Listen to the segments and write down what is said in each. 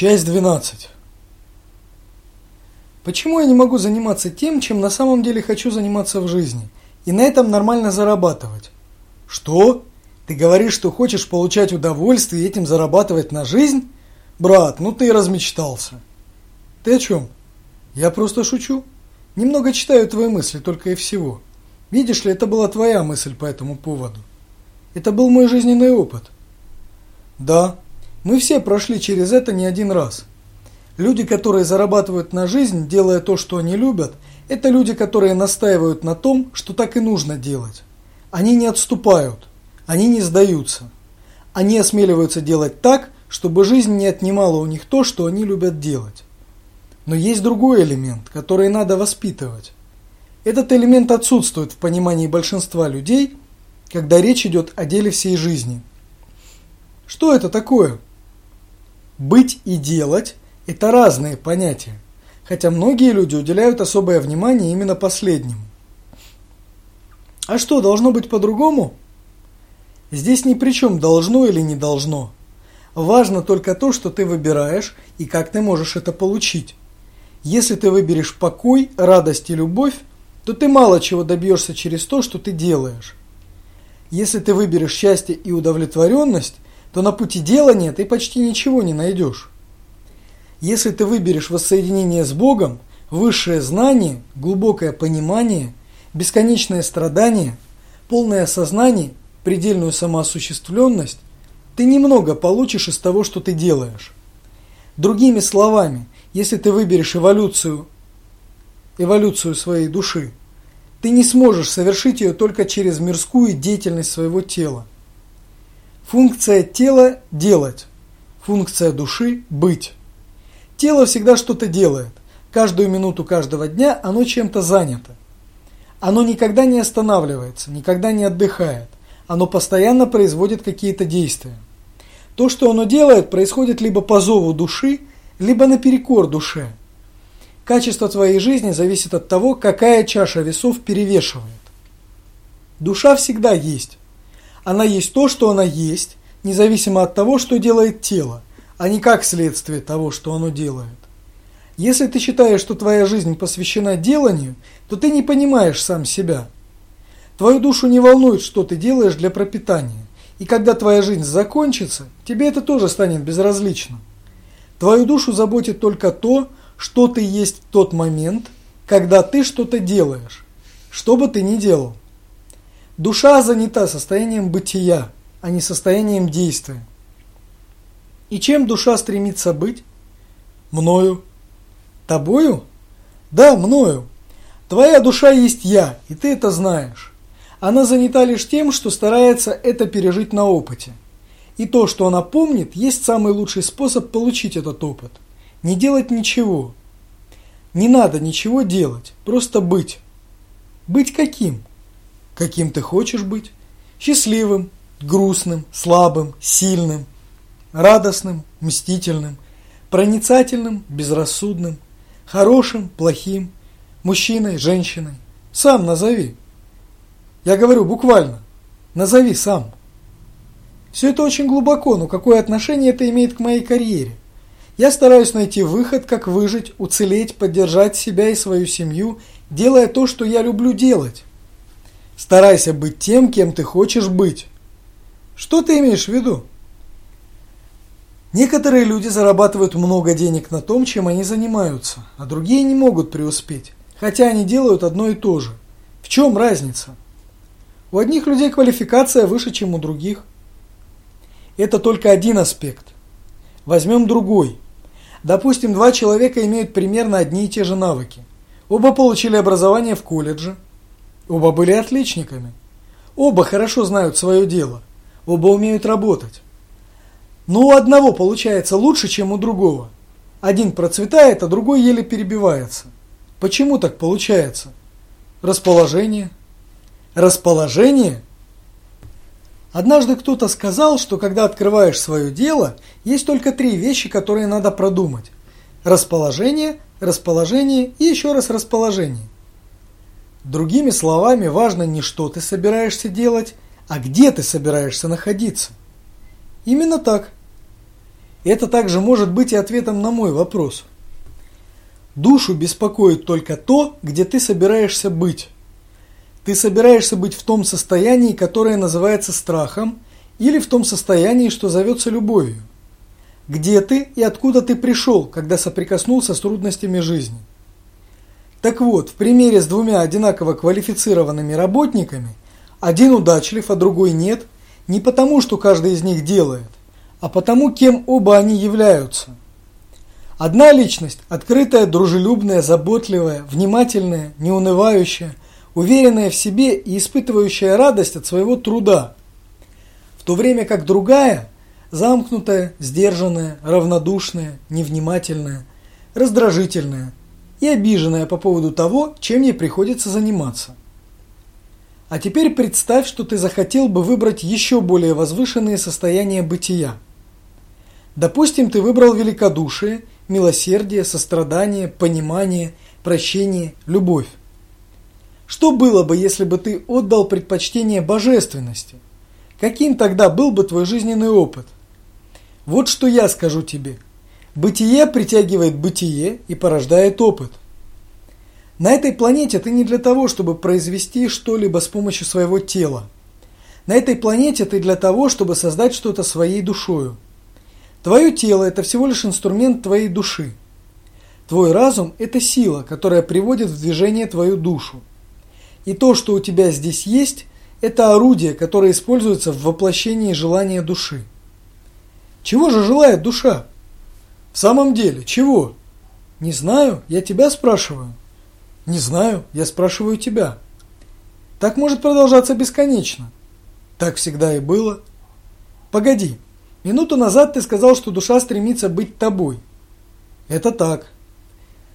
Часть 12. Почему я не могу заниматься тем, чем на самом деле хочу заниматься в жизни, и на этом нормально зарабатывать? Что? Ты говоришь, что хочешь получать удовольствие и этим зарабатывать на жизнь? Брат, ну ты и размечтался. Ты о чем? Я просто шучу. Немного читаю твои мысли, только и всего. Видишь ли, это была твоя мысль по этому поводу. Это был мой жизненный опыт. Да, мы все прошли через это не один раз. Люди, которые зарабатывают на жизнь, делая то, что они любят, это люди, которые настаивают на том, что так и нужно делать. Они не отступают, они не сдаются. Они осмеливаются делать так, чтобы жизнь не отнимала у них то, что они любят делать. Но есть другой элемент, который надо воспитывать. Этот элемент отсутствует в понимании большинства людей, когда речь идет о деле всей жизни. Что это такое? Быть и делать – это разные понятия, хотя многие люди уделяют особое внимание именно последнему. А что, должно быть по-другому? Здесь ни при чем должно или не должно. Важно только то, что ты выбираешь и как ты можешь это получить. Если ты выберешь покой, радость и любовь, то ты мало чего добьешься через то, что ты делаешь. Если ты выберешь счастье и удовлетворенность, то на пути делания ты почти ничего не найдешь. Если ты выберешь воссоединение с Богом, высшее знание, глубокое понимание, бесконечное страдание, полное осознание, предельную самоосуществленность, ты немного получишь из того, что ты делаешь. Другими словами, если ты выберешь эволюцию, эволюцию своей души, ты не сможешь совершить ее только через мирскую деятельность своего тела. Функция тела – делать. Функция души – быть. Тело всегда что-то делает. Каждую минуту каждого дня оно чем-то занято. Оно никогда не останавливается, никогда не отдыхает. Оно постоянно производит какие-то действия. То, что оно делает, происходит либо по зову души, либо наперекор душе. Качество твоей жизни зависит от того, какая чаша весов перевешивает. Душа всегда есть. Она есть то, что она есть, независимо от того, что делает тело, а не как следствие того, что оно делает. Если ты считаешь, что твоя жизнь посвящена деланию, то ты не понимаешь сам себя. Твою душу не волнует, что ты делаешь для пропитания. И когда твоя жизнь закончится, тебе это тоже станет безразличным. Твою душу заботит только то, что ты есть в тот момент, когда ты что-то делаешь, что бы ты ни делал. Душа занята состоянием бытия, а не состоянием действия. И чем душа стремится быть? Мною. Тобою? Да, мною. Твоя душа есть я, и ты это знаешь. Она занята лишь тем, что старается это пережить на опыте. И то, что она помнит, есть самый лучший способ получить этот опыт. Не делать ничего. Не надо ничего делать, просто быть. Быть каким? Каким ты хочешь быть. Счастливым, грустным, слабым, сильным, радостным, мстительным, проницательным, безрассудным, хорошим, плохим, мужчиной, женщиной. Сам назови. Я говорю буквально. Назови сам. Все это очень глубоко, но какое отношение это имеет к моей карьере? Я стараюсь найти выход, как выжить, уцелеть, поддержать себя и свою семью, делая то, что я люблю делать. Старайся быть тем, кем ты хочешь быть. Что ты имеешь в виду? Некоторые люди зарабатывают много денег на том, чем они занимаются, а другие не могут преуспеть, хотя они делают одно и то же. В чем разница? У одних людей квалификация выше, чем у других. Это только один аспект. Возьмем другой. Допустим, два человека имеют примерно одни и те же навыки. Оба получили образование в колледже – Оба были отличниками. Оба хорошо знают свое дело. Оба умеют работать. Но у одного получается лучше, чем у другого. Один процветает, а другой еле перебивается. Почему так получается? Расположение. Расположение? Однажды кто-то сказал, что когда открываешь свое дело, есть только три вещи, которые надо продумать. Расположение, расположение и еще раз расположение. Другими словами, важно не что ты собираешься делать, а где ты собираешься находиться. Именно так. Это также может быть и ответом на мой вопрос. Душу беспокоит только то, где ты собираешься быть. Ты собираешься быть в том состоянии, которое называется страхом, или в том состоянии, что зовется любовью. Где ты и откуда ты пришел, когда соприкоснулся с трудностями жизни. Так вот, в примере с двумя одинаково квалифицированными работниками, один удачлив, а другой нет, не потому, что каждый из них делает, а потому, кем оба они являются. Одна личность – открытая, дружелюбная, заботливая, внимательная, неунывающая, уверенная в себе и испытывающая радость от своего труда. В то время как другая – замкнутая, сдержанная, равнодушная, невнимательная, раздражительная и обиженная по поводу того, чем ей приходится заниматься. А теперь представь, что ты захотел бы выбрать еще более возвышенные состояния бытия – Допустим, ты выбрал великодушие, милосердие, сострадание, понимание, прощение, любовь. Что было бы, если бы ты отдал предпочтение божественности? Каким тогда был бы твой жизненный опыт? Вот что я скажу тебе. Бытие притягивает бытие и порождает опыт. На этой планете ты не для того, чтобы произвести что-либо с помощью своего тела. На этой планете ты для того, чтобы создать что-то своей душою. Твое тело – это всего лишь инструмент твоей души. Твой разум – это сила, которая приводит в движение твою душу. И то, что у тебя здесь есть, это орудие, которое используется в воплощении желания души. Чего же желает душа? В самом деле, чего? Не знаю, я тебя спрашиваю. Не знаю, я спрашиваю тебя. Так может продолжаться бесконечно. Так всегда и было. Погоди, Минуту назад ты сказал, что душа стремится быть тобой. Это так.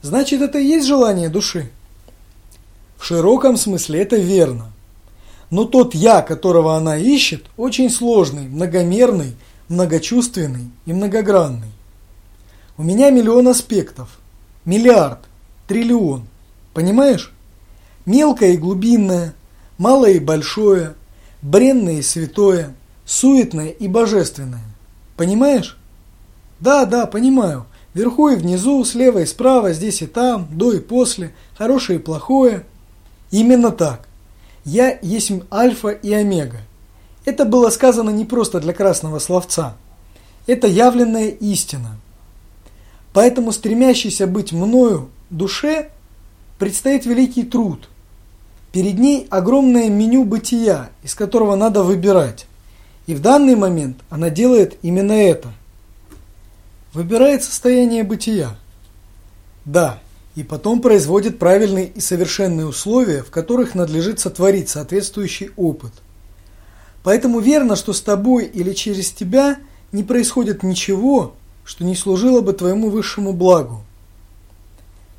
Значит, это и есть желание души? В широком смысле это верно. Но тот «я», которого она ищет, очень сложный, многомерный, многочувственный и многогранный. У меня миллион аспектов. Миллиард. Триллион. Понимаешь? Мелкое и глубинное, малое и большое, бренное и святое – суетное и божественное. Понимаешь? Да, да, понимаю. Вверху и внизу, слева и справа, здесь и там, до и после, хорошее и плохое. Именно так. Я есть альфа и омега. Это было сказано не просто для красного словца. Это явленная истина. Поэтому стремящейся быть мною душе предстоит великий труд. Перед ней огромное меню бытия, из которого надо выбирать. И в данный момент она делает именно это. Выбирает состояние бытия. Да, и потом производит правильные и совершенные условия, в которых надлежит сотворить соответствующий опыт. Поэтому верно, что с тобой или через тебя не происходит ничего, что не служило бы твоему высшему благу.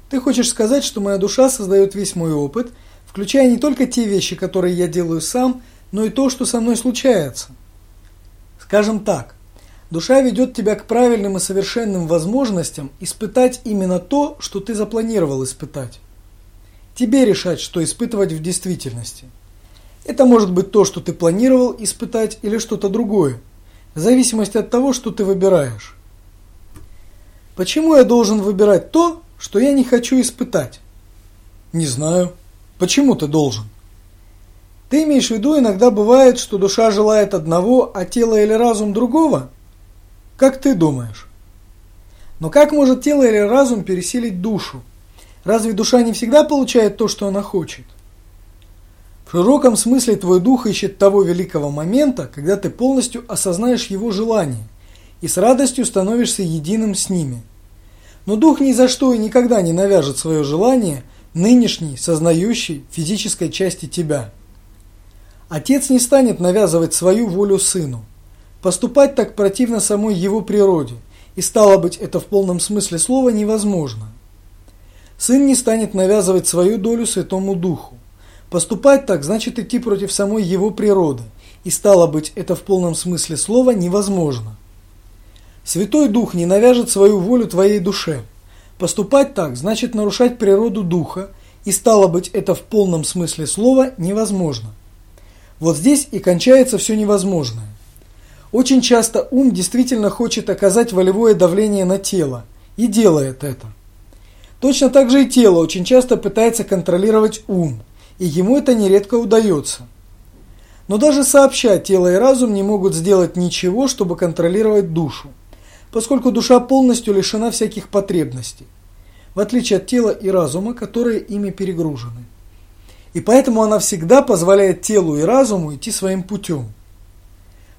Ты хочешь сказать, что моя душа создает весь мой опыт, включая не только те вещи, которые я делаю сам, но и то, что со мной случается – Скажем так, душа ведет тебя к правильным и совершенным возможностям испытать именно то, что ты запланировал испытать. Тебе решать, что испытывать в действительности. Это может быть то, что ты планировал испытать, или что-то другое, в зависимости от того, что ты выбираешь. Почему я должен выбирать то, что я не хочу испытать? Не знаю. Почему ты должен? Ты имеешь в виду, иногда бывает, что душа желает одного, а тело или разум другого? Как ты думаешь? Но как может тело или разум пересилить душу? Разве душа не всегда получает то, что она хочет? В широком смысле твой дух ищет того великого момента, когда ты полностью осознаешь его желание и с радостью становишься единым с ними. Но дух ни за что и никогда не навяжет свое желание нынешней, сознающей физической части тебя. Отец не станет навязывать свою волю сыну. Поступать так противно самой его природе, и стало быть, это в полном смысле слова невозможно. Сын не станет навязывать свою долю Святому Духу. Поступать так значит идти против самой его природы, и стало быть, это в полном смысле слова невозможно. Святой Дух не навяжет свою волю твоей душе. Поступать так значит нарушать природу Духа, и стало быть, это в полном смысле слова невозможно. Вот здесь и кончается все невозможное. Очень часто ум действительно хочет оказать волевое давление на тело и делает это. Точно так же и тело очень часто пытается контролировать ум, и ему это нередко удается. Но даже сообща тело и разум не могут сделать ничего, чтобы контролировать душу, поскольку душа полностью лишена всяких потребностей, в отличие от тела и разума, которые ими перегружены. И поэтому она всегда позволяет телу и разуму идти своим путем.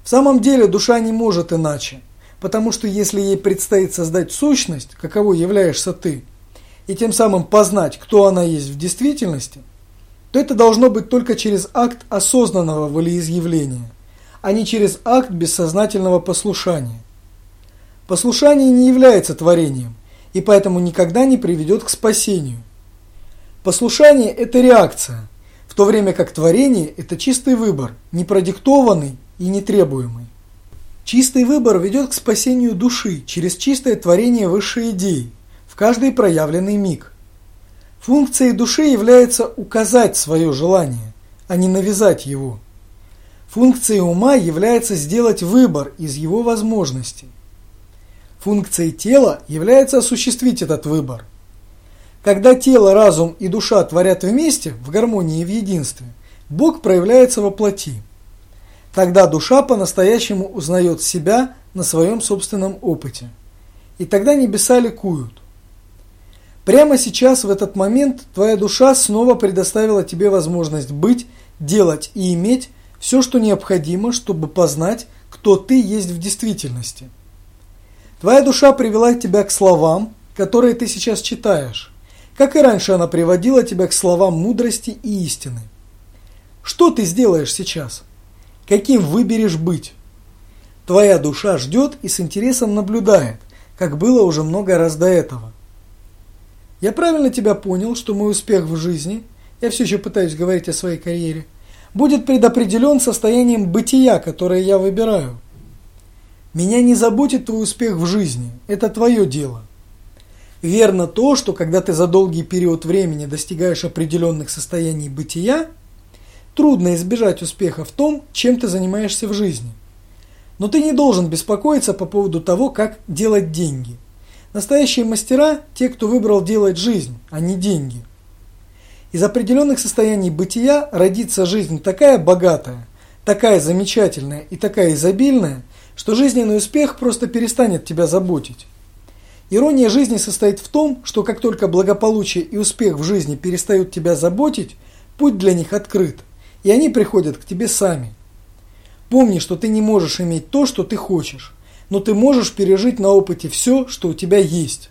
В самом деле душа не может иначе, потому что если ей предстоит создать сущность, каковой являешься ты, и тем самым познать, кто она есть в действительности, то это должно быть только через акт осознанного волеизъявления, а не через акт бессознательного послушания. Послушание не является творением, и поэтому никогда не приведет к спасению. Послушание – это реакция, в то время как творение – это чистый выбор, не продиктованный и нетребуемый. Чистый выбор ведет к спасению души через чистое творение высшей идеи в каждый проявленный миг. Функцией души является указать свое желание, а не навязать его. Функцией ума является сделать выбор из его возможностей. Функцией тела является осуществить этот выбор. Когда тело, разум и душа творят вместе, в гармонии и в единстве, Бог проявляется во плоти. Тогда душа по-настоящему узнает себя на своем собственном опыте. И тогда небеса ликуют. Прямо сейчас, в этот момент, твоя душа снова предоставила тебе возможность быть, делать и иметь все, что необходимо, чтобы познать, кто ты есть в действительности. Твоя душа привела тебя к словам, которые ты сейчас читаешь, как и раньше она приводила тебя к словам мудрости и истины. Что ты сделаешь сейчас? Каким выберешь быть? Твоя душа ждет и с интересом наблюдает, как было уже много раз до этого. Я правильно тебя понял, что мой успех в жизни, я все еще пытаюсь говорить о своей карьере, будет предопределен состоянием бытия, которое я выбираю. Меня не заботит твой успех в жизни, это твое дело. Верно то, что когда ты за долгий период времени достигаешь определенных состояний бытия, трудно избежать успеха в том, чем ты занимаешься в жизни. Но ты не должен беспокоиться по поводу того, как делать деньги – Настоящие мастера – те, кто выбрал делать жизнь, а не деньги. Из определенных состояний бытия родится жизнь такая богатая, такая замечательная и такая изобильная, что жизненный успех просто перестанет тебя заботить. Ирония жизни состоит в том, что как только благополучие и успех в жизни перестают тебя заботить, путь для них открыт, и они приходят к тебе сами. Помни, что ты не можешь иметь то, что ты хочешь но ты можешь пережить на опыте все, что у тебя есть.